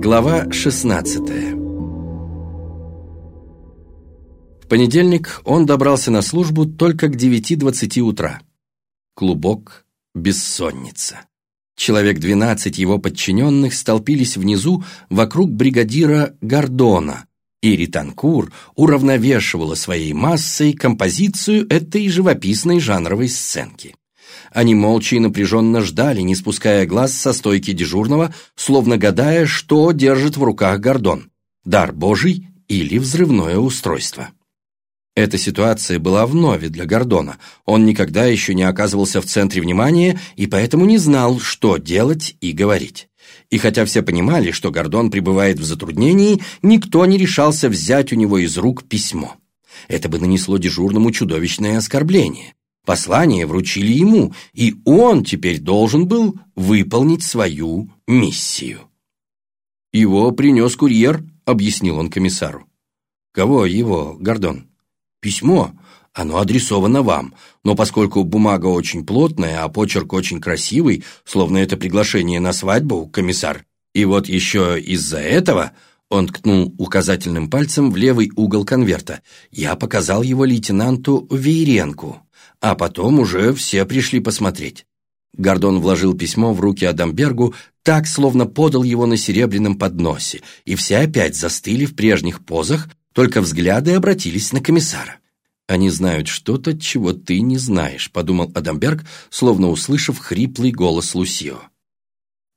Глава 16 В понедельник он добрался на службу только к 9.20 утра. Клубок, бессонница. Человек 12 его подчиненных столпились внизу вокруг бригадира Гордона, и Ританкур уравновешивала своей массой композицию этой живописной жанровой сценки. Они молча и напряженно ждали, не спуская глаз со стойки дежурного, словно гадая, что держит в руках Гордон – дар Божий или взрывное устройство. Эта ситуация была вновь для Гордона. Он никогда еще не оказывался в центре внимания и поэтому не знал, что делать и говорить. И хотя все понимали, что Гордон пребывает в затруднении, никто не решался взять у него из рук письмо. Это бы нанесло дежурному чудовищное оскорбление. Послание вручили ему, и он теперь должен был выполнить свою миссию. «Его принес курьер», — объяснил он комиссару. «Кого его, Гордон?» «Письмо. Оно адресовано вам, но поскольку бумага очень плотная, а почерк очень красивый, словно это приглашение на свадьбу, комиссар, и вот еще из-за этого...» Он ткнул указательным пальцем в левый угол конверта. «Я показал его лейтенанту Вейренку» а потом уже все пришли посмотреть. Гордон вложил письмо в руки Адамбергу так, словно подал его на серебряном подносе, и все опять застыли в прежних позах, только взгляды обратились на комиссара. «Они знают что-то, чего ты не знаешь», — подумал Адамберг, словно услышав хриплый голос Лусио.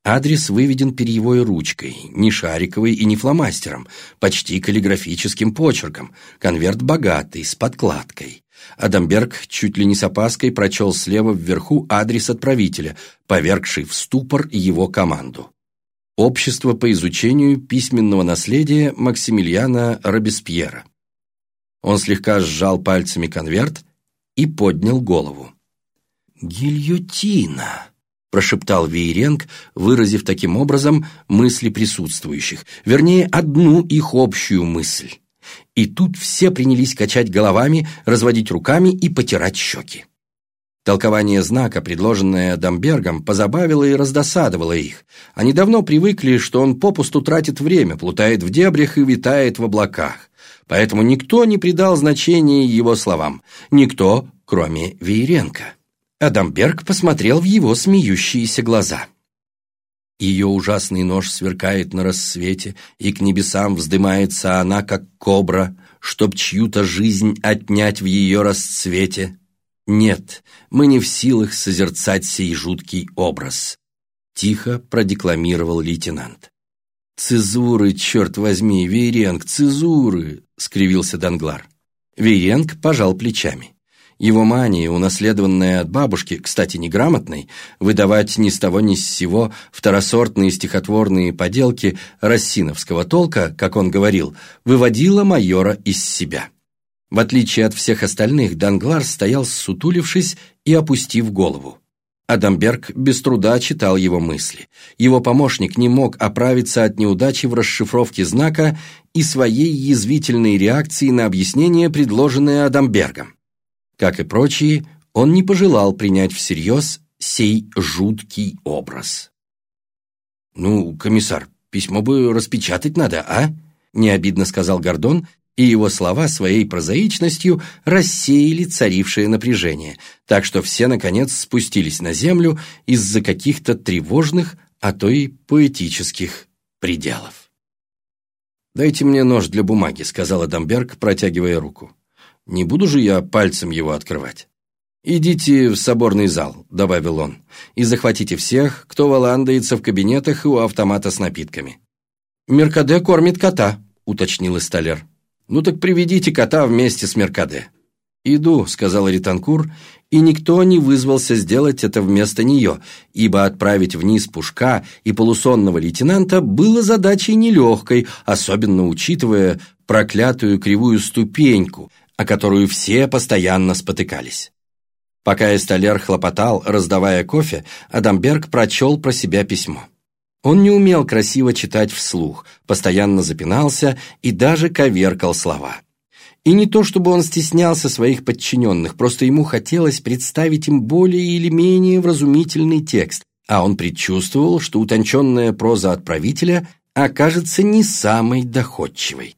Адрес выведен перьевой ручкой, не шариковой и не фломастером, почти каллиграфическим почерком, конверт богатый, с подкладкой. Адамберг чуть ли не с опаской прочел слева вверху адрес отправителя, повергший в ступор его команду. Общество по изучению письменного наследия Максимилиана Робеспьера. Он слегка сжал пальцами конверт и поднял голову. «Гильотина!» – прошептал Вейренг, выразив таким образом мысли присутствующих, вернее, одну их общую мысль. И тут все принялись качать головами, разводить руками и потирать щеки. Толкование знака, предложенное Дамбергом, позабавило и раздосадовало их. Они давно привыкли, что он попусту тратит время, плутает в дебрях и витает в облаках. Поэтому никто не придал значения его словам. Никто, кроме Вейренко. Адамберг посмотрел в его смеющиеся глаза. Ее ужасный нож сверкает на рассвете, и к небесам вздымается она, как кобра, чтоб чью-то жизнь отнять в ее расцвете. Нет, мы не в силах созерцать сей жуткий образ. Тихо продекламировал лейтенант. «Цезуры, черт возьми, Вейренг, цезуры!» — скривился Данглар. Вейренг пожал плечами. Его мания, унаследованная от бабушки, кстати, неграмотной, выдавать ни с того ни с сего второсортные стихотворные поделки рассиновского толка, как он говорил, выводила майора из себя. В отличие от всех остальных, Данглар стоял сутулившись и опустив голову. Адамберг без труда читал его мысли. Его помощник не мог оправиться от неудачи в расшифровке знака и своей язвительной реакции на объяснение, предложенное Адамбергом. Как и прочие, он не пожелал принять всерьез сей жуткий образ. «Ну, комиссар, письмо бы распечатать надо, а?» – необидно сказал Гордон, и его слова своей прозаичностью рассеяли царившее напряжение, так что все, наконец, спустились на землю из-за каких-то тревожных, а то и поэтических пределов. «Дайте мне нож для бумаги», — сказал Адамберг, протягивая руку. Не буду же я пальцем его открывать. «Идите в соборный зал», — добавил он, «и захватите всех, кто валандается в кабинетах и у автомата с напитками». «Меркаде кормит кота», — уточнил Столяр. «Ну так приведите кота вместе с Меркаде». «Иду», — сказал Ританкур, и никто не вызвался сделать это вместо нее, ибо отправить вниз Пушка и полусонного лейтенанта было задачей нелегкой, особенно учитывая проклятую кривую ступеньку, о которую все постоянно спотыкались. Пока Эсталер хлопотал, раздавая кофе, Адамберг прочел про себя письмо. Он не умел красиво читать вслух, постоянно запинался и даже коверкал слова. И не то, чтобы он стеснялся своих подчиненных, просто ему хотелось представить им более или менее вразумительный текст, а он предчувствовал, что утонченная проза отправителя окажется не самой доходчивой.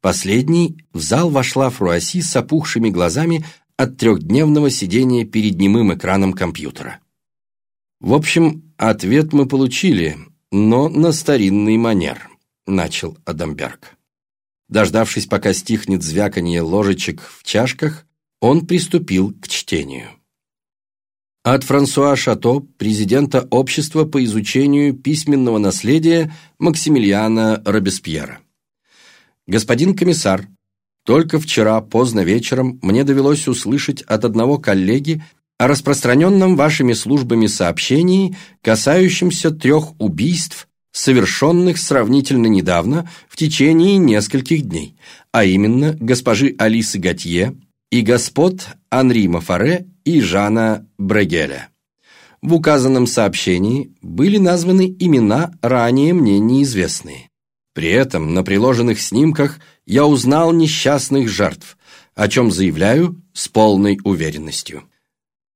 Последней в зал вошла Фруаси с опухшими глазами от трехдневного сидения перед немым экраном компьютера. В общем, ответ мы получили, но на старинный манер, начал Адамберг. Дождавшись, пока стихнет звяканье ложечек в чашках, он приступил к чтению. От Франсуа Шато, президента Общества по изучению письменного наследия Максимилиана Робеспьера. Господин комиссар, только вчера поздно вечером мне довелось услышать от одного коллеги о распространенном вашими службами сообщении, касающемся трех убийств, совершенных сравнительно недавно в течение нескольких дней, а именно госпожи Алисы Готье и господ Анри Мафаре и Жана Брегеля. В указанном сообщении были названы имена, ранее мне неизвестные. При этом на приложенных снимках я узнал несчастных жертв, о чем заявляю с полной уверенностью.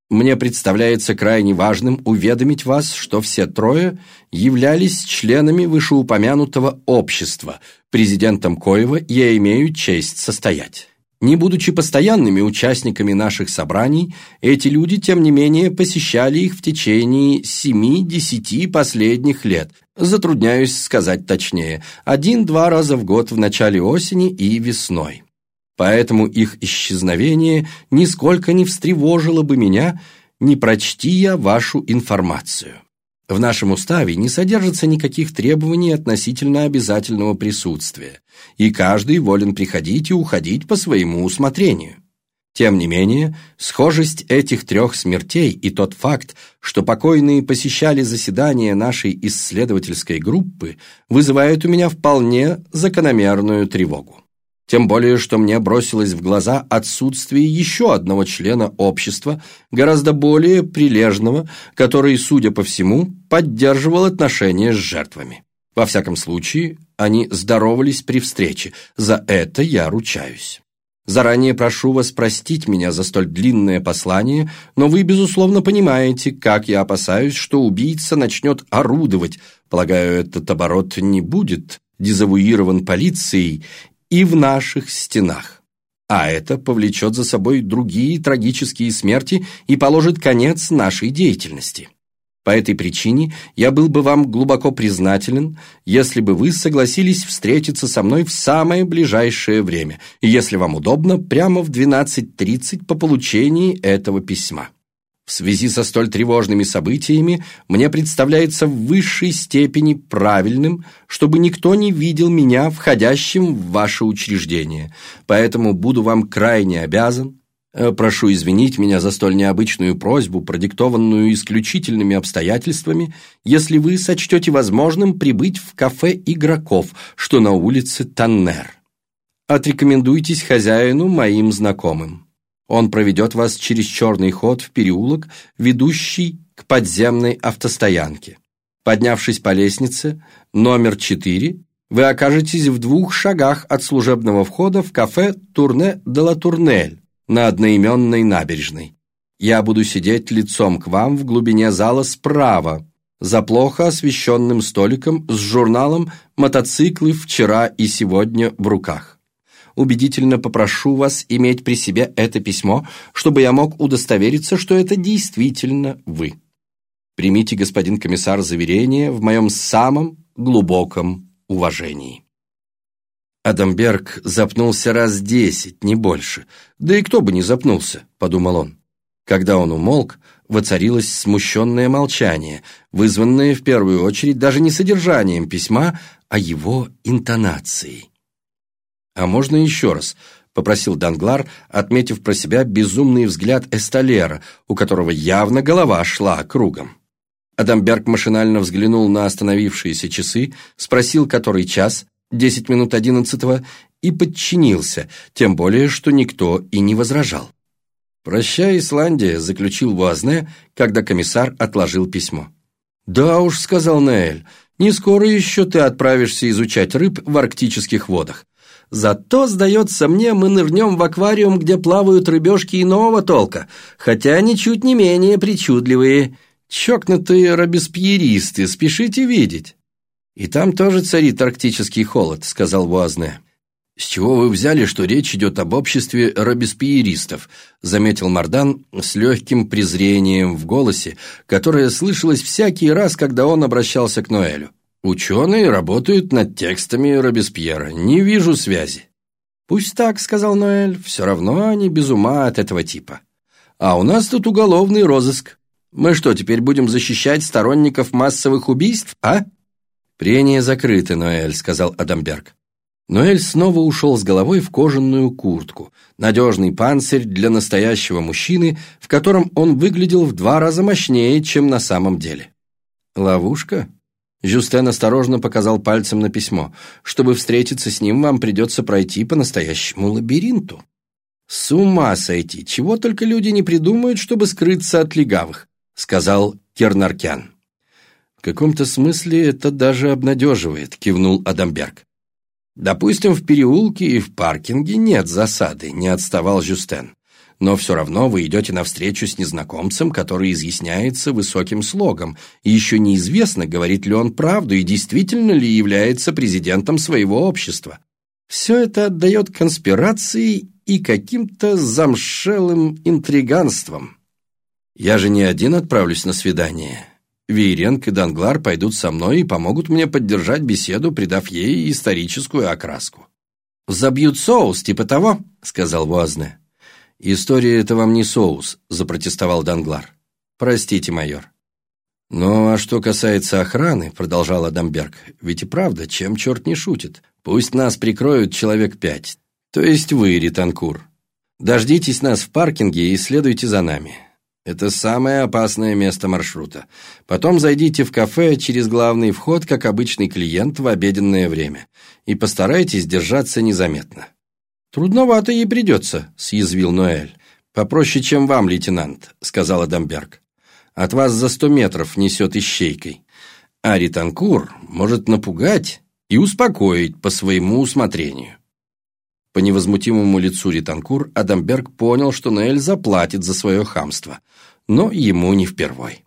Мне представляется крайне важным уведомить вас, что все трое являлись членами вышеупомянутого общества, президентом коего я имею честь состоять. Не будучи постоянными участниками наших собраний, эти люди, тем не менее, посещали их в течение семи-десяти последних лет, затрудняюсь сказать точнее, один-два раза в год в начале осени и весной. Поэтому их исчезновение нисколько не встревожило бы меня, не прочти я вашу информацию. В нашем уставе не содержится никаких требований относительно обязательного присутствия, и каждый волен приходить и уходить по своему усмотрению. Тем не менее, схожесть этих трех смертей и тот факт, что покойные посещали заседания нашей исследовательской группы, вызывают у меня вполне закономерную тревогу. Тем более, что мне бросилось в глаза отсутствие еще одного члена общества, гораздо более прилежного, который, судя по всему, поддерживал отношения с жертвами. Во всяком случае, они здоровались при встрече, за это я ручаюсь. Заранее прошу вас простить меня за столь длинное послание, но вы, безусловно, понимаете, как я опасаюсь, что убийца начнет орудовать. Полагаю, этот оборот не будет дезавуирован полицией и в наших стенах. А это повлечет за собой другие трагические смерти и положит конец нашей деятельности. По этой причине я был бы вам глубоко признателен, если бы вы согласились встретиться со мной в самое ближайшее время, и если вам удобно, прямо в 12.30 по получении этого письма. В связи со столь тревожными событиями мне представляется в высшей степени правильным, чтобы никто не видел меня входящим в ваше учреждение, поэтому буду вам крайне обязан, прошу извинить меня за столь необычную просьбу, продиктованную исключительными обстоятельствами, если вы сочтете возможным прибыть в кафе игроков, что на улице Таннер. Отрекомендуйтесь хозяину моим знакомым. Он проведет вас через черный ход в переулок, ведущий к подземной автостоянке. Поднявшись по лестнице, номер 4, вы окажетесь в двух шагах от служебного входа в кафе «Турне де ла Турнель», на одноименной набережной. Я буду сидеть лицом к вам в глубине зала справа, за плохо освещенным столиком с журналом «Мотоциклы вчера и сегодня» в руках. Убедительно попрошу вас иметь при себе это письмо, чтобы я мог удостовериться, что это действительно вы. Примите, господин комиссар, заверение в моем самом глубоком уважении. Адамберг запнулся раз десять, не больше. Да и кто бы не запнулся, подумал он. Когда он умолк, воцарилось смущенное молчание, вызванное в первую очередь даже не содержанием письма, а его интонацией. «А можно еще раз?» — попросил Данглар, отметив про себя безумный взгляд Эсталера, у которого явно голова шла кругом. Адамберг машинально взглянул на остановившиеся часы, спросил, который час, десять минут одиннадцатого, и подчинился, тем более, что никто и не возражал. «Прощай, Исландия», — заключил Вуазне, когда комиссар отложил письмо. «Да уж», — сказал Наэль, — «не скоро еще ты отправишься изучать рыб в арктических водах. Зато, сдается мне, мы нырнем в аквариум, где плавают рыбешки иного толка, хотя ничуть не менее причудливые. Чокнутые робеспьеристы, спешите видеть». «И там тоже царит арктический холод», — сказал Буазне. «С чего вы взяли, что речь идет об обществе «С чего вы взяли, что речь идет об обществе робеспьеристов?» заметил Мардан с легким презрением в голосе, которое слышалось всякий раз, когда он обращался к Ноэлю. «Ученые работают над текстами Робеспьера. Не вижу связи». «Пусть так», — сказал Ноэль, — «все равно они без ума от этого типа. А у нас тут уголовный розыск. Мы что, теперь будем защищать сторонников массовых убийств, а?» «Прения закрыты, Ноэль», — сказал Адамберг. Ноэль снова ушел с головой в кожаную куртку, надежный панцирь для настоящего мужчины, в котором он выглядел в два раза мощнее, чем на самом деле. «Ловушка?» Жюстен осторожно показал пальцем на письмо. «Чтобы встретиться с ним, вам придется пройти по настоящему лабиринту». «С ума сойти! Чего только люди не придумают, чтобы скрыться от легавых», сказал Кернаркян. «В каком-то смысле это даже обнадеживает», кивнул Адамберг. «Допустим, в переулке и в паркинге нет засады», не отставал Жюстен. «Но все равно вы идете навстречу с незнакомцем, который изъясняется высоким слогом, и еще неизвестно, говорит ли он правду и действительно ли является президентом своего общества. Все это отдает конспирации и каким-то замшелым интриганством. Я же не один отправлюсь на свидание. Вейренг и Данглар пойдут со мной и помогут мне поддержать беседу, придав ей историческую окраску. «Забьют соус, типа того», — сказал Вуазне. «История — это вам не соус», — запротестовал Данглар. «Простите, майор». «Ну, а что касается охраны», — продолжал Адамберг, «ведь и правда, чем черт не шутит. Пусть нас прикроют человек пять, то есть вы, Ританкур. Дождитесь нас в паркинге и следуйте за нами. Это самое опасное место маршрута. Потом зайдите в кафе через главный вход, как обычный клиент в обеденное время, и постарайтесь держаться незаметно. «Трудновато ей придется», — съязвил Ноэль. «Попроще, чем вам, лейтенант», — сказал Адамберг. «От вас за сто метров несет ищейкой. А Ританкур может напугать и успокоить по своему усмотрению». По невозмутимому лицу Ританкур Адамберг понял, что Ноэль заплатит за свое хамство, но ему не впервой.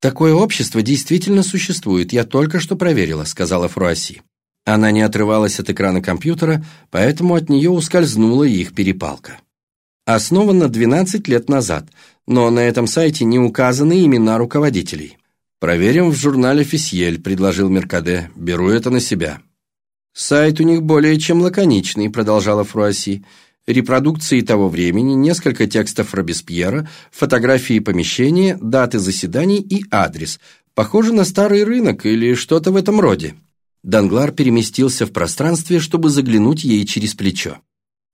«Такое общество действительно существует, я только что проверила», — сказала Фруасси. Она не отрывалась от экрана компьютера, поэтому от нее ускользнула их перепалка. Основано 12 лет назад, но на этом сайте не указаны имена руководителей. «Проверим в журнале «Фисьель», — предложил Меркаде. «Беру это на себя». «Сайт у них более чем лаконичный», — продолжала Фруасси. «Репродукции того времени, несколько текстов Робеспьера, фотографии помещения, даты заседаний и адрес. Похоже на старый рынок или что-то в этом роде». Данглар переместился в пространстве, чтобы заглянуть ей через плечо.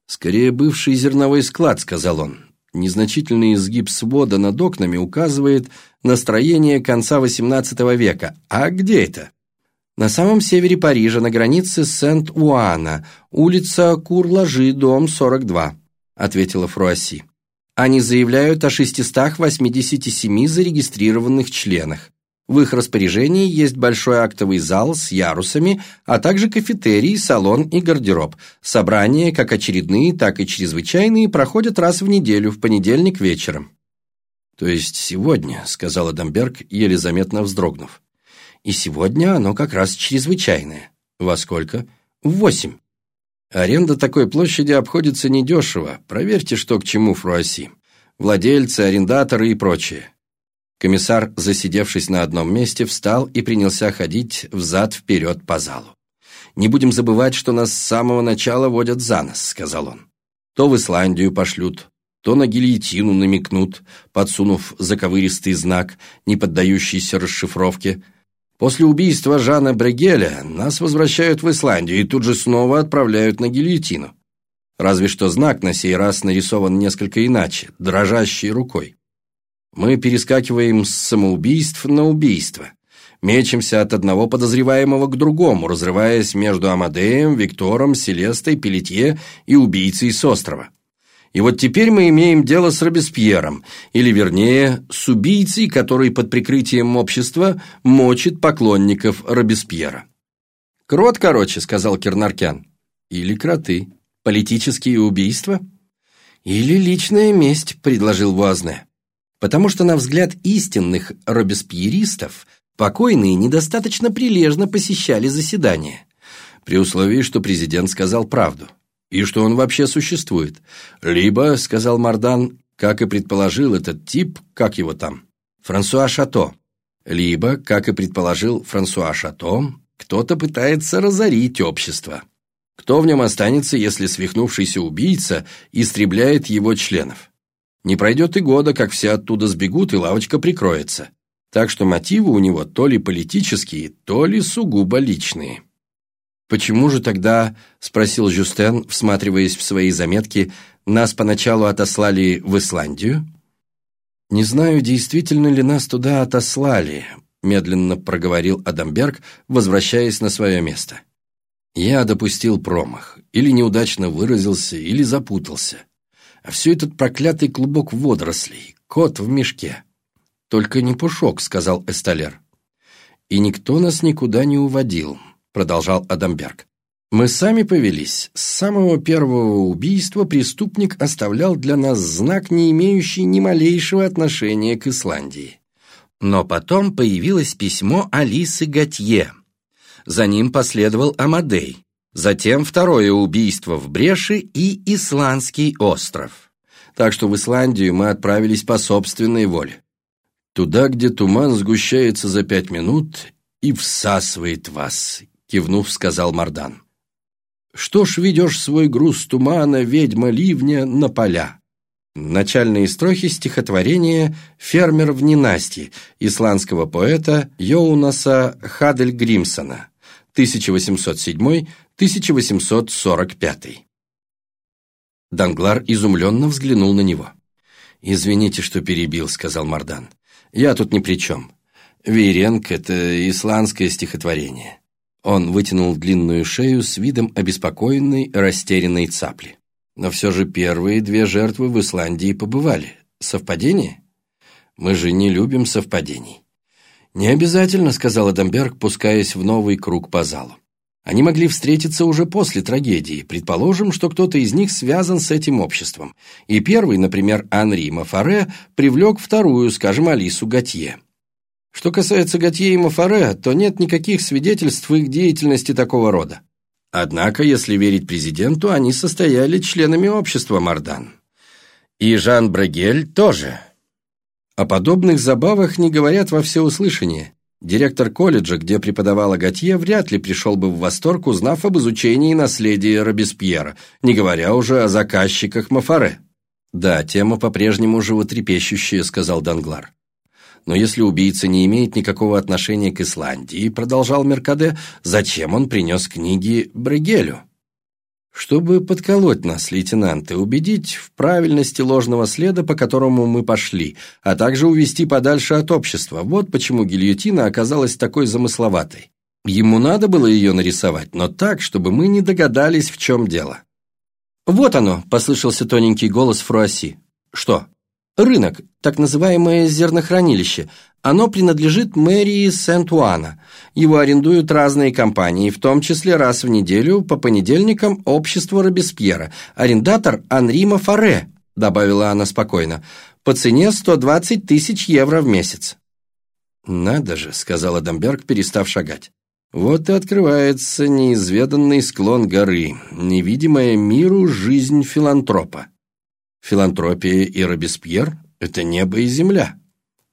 «Скорее бывший зерновой склад», — сказал он. Незначительный изгиб свода над окнами указывает на строение конца XVIII века. А где это? На самом севере Парижа, на границе Сент-Уана, улица Кур-Ложи, дом 42», — ответила Фруасси. «Они заявляют о 687 зарегистрированных членах. В их распоряжении есть большой актовый зал с ярусами, а также кафетерий, салон и гардероб. Собрания, как очередные, так и чрезвычайные, проходят раз в неделю, в понедельник вечером». «То есть сегодня», — сказал Адамберг, еле заметно вздрогнув. И сегодня оно как раз чрезвычайное. Во сколько? В восемь. Аренда такой площади обходится недешево. Проверьте, что к чему, Фруаси. Владельцы, арендаторы и прочее. Комиссар, засидевшись на одном месте, встал и принялся ходить взад-вперед по залу. «Не будем забывать, что нас с самого начала водят за нос», — сказал он. «То в Исландию пошлют, то на гильотину намекнут, подсунув заковыристый знак, не поддающийся расшифровке, После убийства Жана Брегеля нас возвращают в Исландию и тут же снова отправляют на гильотину. Разве что знак на сей раз нарисован несколько иначе, дрожащей рукой. Мы перескакиваем с самоубийств на убийство. Мечемся от одного подозреваемого к другому, разрываясь между Амадеем, Виктором, Селестой, Пелетье и убийцей с острова. И вот теперь мы имеем дело с Робеспьером, или вернее, с убийцей, который под прикрытием общества мочит поклонников Робеспьера. «Крот, короче», — сказал Кернаркян. «Или кроты. Политические убийства?» «Или личная месть», — предложил Вуазне. Потому что, на взгляд истинных робеспьеристов, Покойные недостаточно прилежно посещали заседания, при условии, что президент сказал правду, и что он вообще существует. Либо, сказал Мардан, как и предположил этот тип, как его там, Франсуа Шато, либо, как и предположил Франсуа Шато, кто-то пытается разорить общество. Кто в нем останется, если свихнувшийся убийца истребляет его членов? Не пройдет и года, как все оттуда сбегут, и лавочка прикроется. Так что мотивы у него то ли политические, то ли сугубо личные. «Почему же тогда, — спросил Жюстен, всматриваясь в свои заметки, — нас поначалу отослали в Исландию?» «Не знаю, действительно ли нас туда отослали», — медленно проговорил Адамберг, возвращаясь на свое место. «Я допустил промах, или неудачно выразился, или запутался. А все этот проклятый клубок водорослей, кот в мешке. «Только не Пушок», — сказал Эсталер. «И никто нас никуда не уводил», — продолжал Адамберг. «Мы сами повелись. С самого первого убийства преступник оставлял для нас знак, не имеющий ни малейшего отношения к Исландии. Но потом появилось письмо Алисы Готье. За ним последовал Амадей. Затем второе убийство в Бреши и Исландский остров. Так что в Исландию мы отправились по собственной воле. Туда, где туман сгущается за пять минут и всасывает вас, кивнув, сказал Мардан. Что ж ведешь свой груз тумана, ведьма ливня, на поля? Начальные строки стихотворения «Фермер в ненастье» исландского поэта Йоунаса Хадельгримсона 1807-1845. Данглар изумленно взглянул на него. «Извините, что перебил», — сказал Мардан. Я тут ни при чем. Вейренг — это исландское стихотворение. Он вытянул длинную шею с видом обеспокоенной, растерянной цапли. Но все же первые две жертвы в Исландии побывали. Совпадение? Мы же не любим совпадений. «Не обязательно», — сказал Адамберг, пускаясь в новый круг по залу. Они могли встретиться уже после трагедии. Предположим, что кто-то из них связан с этим обществом. И первый, например, Анри Мафаре, привлек вторую, скажем, Алису Готье. Что касается Готье и Мафаре, то нет никаких свидетельств их деятельности такого рода. Однако, если верить президенту, они состояли членами общества Мардан. И Жан Брагель тоже. О подобных забавах не говорят во всеуслышание. Директор колледжа, где преподавала Готье, вряд ли пришел бы в восторг, узнав об изучении наследия Робеспьера, не говоря уже о заказчиках Мафаре. «Да, тема по-прежнему животрепещущая», — сказал Данглар. «Но если убийца не имеет никакого отношения к Исландии», — продолжал Меркаде, — «зачем он принес книги Брегелю?» чтобы подколоть нас, лейтенант, и убедить в правильности ложного следа, по которому мы пошли, а также увести подальше от общества. Вот почему гильотина оказалась такой замысловатой. Ему надо было ее нарисовать, но так, чтобы мы не догадались, в чем дело. «Вот оно!» – послышался тоненький голос Фруасси. «Что?» «Рынок, так называемое зернохранилище. Оно принадлежит мэрии Сент-Уана. Его арендуют разные компании, в том числе раз в неделю по понедельникам общество Робеспьера. Арендатор Анрима Фаре, добавила она спокойно, по цене 120 тысяч евро в месяц. «Надо же», — сказал Адамберг, перестав шагать. «Вот и открывается неизведанный склон горы, невидимая миру жизнь филантропа. Филантропия и Робеспьер — это небо и земля».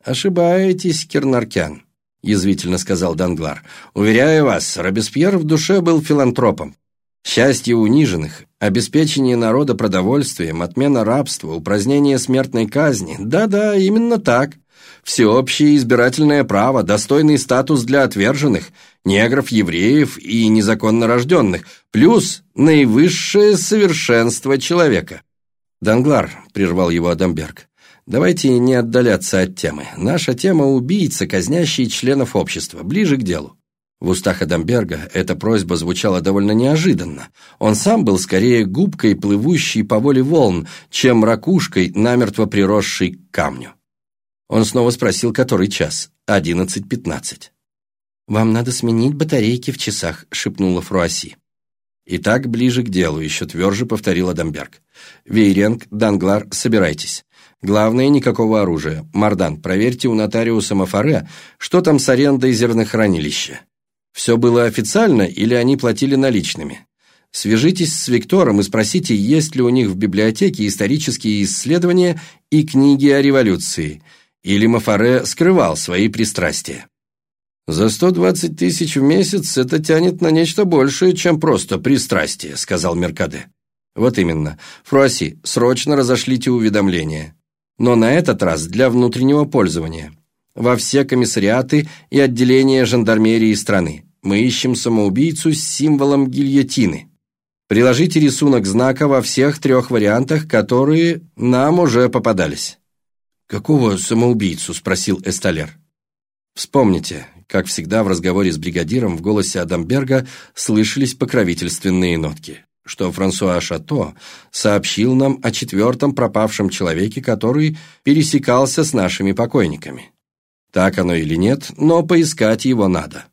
«Ошибаетесь, Кернаркян», — язвительно сказал Данглар. «Уверяю вас, Робеспьер в душе был филантропом. Счастье униженных, обеспечение народа продовольствием, отмена рабства, упразднение смертной казни. Да-да, именно так. Всеобщее избирательное право, достойный статус для отверженных, негров, евреев и незаконно рожденных, плюс наивысшее совершенство человека». «Данглар», — прервал его Адамберг, Давайте не отдаляться от темы. Наша тема – убийца, казнящий членов общества. Ближе к делу. В устах Адамберга эта просьба звучала довольно неожиданно. Он сам был скорее губкой, плывущей по воле волн, чем ракушкой, намертво приросшей к камню. Он снова спросил, который час. «Одиннадцать пятнадцать». «Вам надо сменить батарейки в часах», — шепнула Фруаси. «И так ближе к делу», — еще тверже повторил Адамберг. «Вейренг, Данглар, собирайтесь. Главное, никакого оружия. Мардан, проверьте у нотариуса Мафаре, что там с арендой зернохранилища. Все было официально или они платили наличными? Свяжитесь с Виктором и спросите, есть ли у них в библиотеке исторические исследования и книги о революции, или Мафаре скрывал свои пристрастия. «За 120 тысяч в месяц это тянет на нечто большее, чем просто пристрастие», — сказал Меркаде. «Вот именно. Фруаси, срочно разошлите уведомления. Но на этот раз для внутреннего пользования. Во все комиссариаты и отделения жандармерии страны. Мы ищем самоубийцу с символом гильотины. Приложите рисунок знака во всех трех вариантах, которые нам уже попадались». «Какого самоубийцу?» – спросил Эсталер. «Вспомните, как всегда в разговоре с бригадиром в голосе Адамберга слышались покровительственные нотки, что Франсуа Шато сообщил нам о четвертом пропавшем человеке, который пересекался с нашими покойниками. Так оно или нет, но поискать его надо.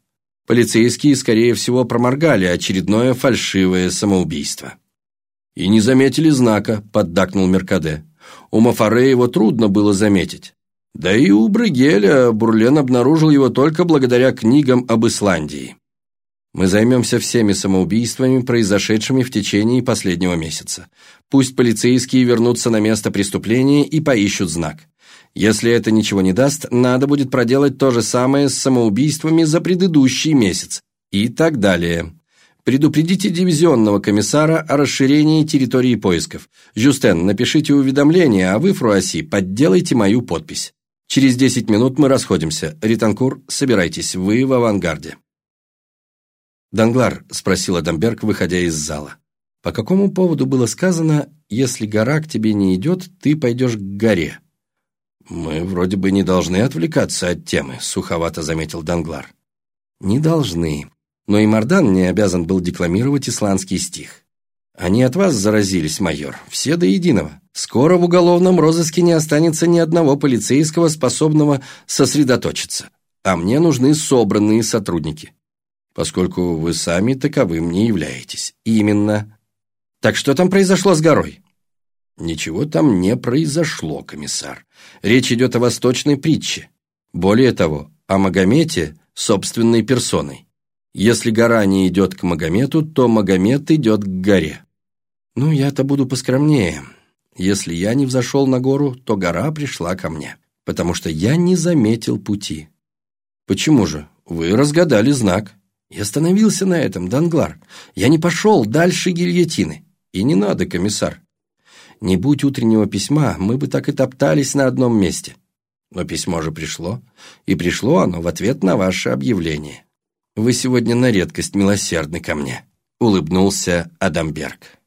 Полицейские, скорее всего, проморгали очередное фальшивое самоубийство. «И не заметили знака», — поддакнул Меркаде. «У Мафаре его трудно было заметить. Да и у Брегеля Бурлен обнаружил его только благодаря книгам об Исландии. Мы займемся всеми самоубийствами, произошедшими в течение последнего месяца. Пусть полицейские вернутся на место преступления и поищут знак. Если это ничего не даст, надо будет проделать то же самое с самоубийствами за предыдущий месяц. И так далее. Предупредите дивизионного комиссара о расширении территории поисков. Жюстен, напишите уведомление, а вы, Фруаси, подделайте мою подпись. Через десять минут мы расходимся. Ританкур, собирайтесь, вы в авангарде. «Данглар», — спросил Адамберг, выходя из зала, — «по какому поводу было сказано, если гора к тебе не идет, ты пойдешь к горе?» «Мы вроде бы не должны отвлекаться от темы», — суховато заметил Данглар. «Не должны. Но и Мардан не обязан был декламировать исландский стих. Они от вас заразились, майор, все до единого. Скоро в уголовном розыске не останется ни одного полицейского, способного сосредоточиться. А мне нужны собранные сотрудники. Поскольку вы сами таковым не являетесь. Именно. Так что там произошло с горой? Ничего там не произошло, комиссар. Речь идет о восточной притче. Более того, о Магомете собственной персоной. Если гора не идет к Магомету, то Магомет идет к горе. Ну, я-то буду поскромнее. Если я не взошел на гору, то гора пришла ко мне, потому что я не заметил пути. Почему же? Вы разгадали знак. Я остановился на этом, Данглар. Я не пошел дальше гильотины. И не надо, комиссар. Не будь утреннего письма, мы бы так и топтались на одном месте. Но письмо же пришло, и пришло оно в ответ на ваше объявление. Вы сегодня на редкость милосердны ко мне», — улыбнулся Адамберг.